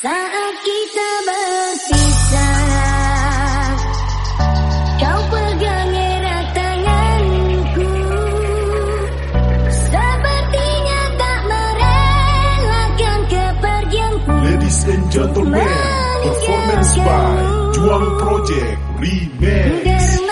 Saat kita berpisah Kau pegang erat tanganku Sepertinya tak merelakan kepergianku Ladies and gentlemen, performance by Juang Project Remix.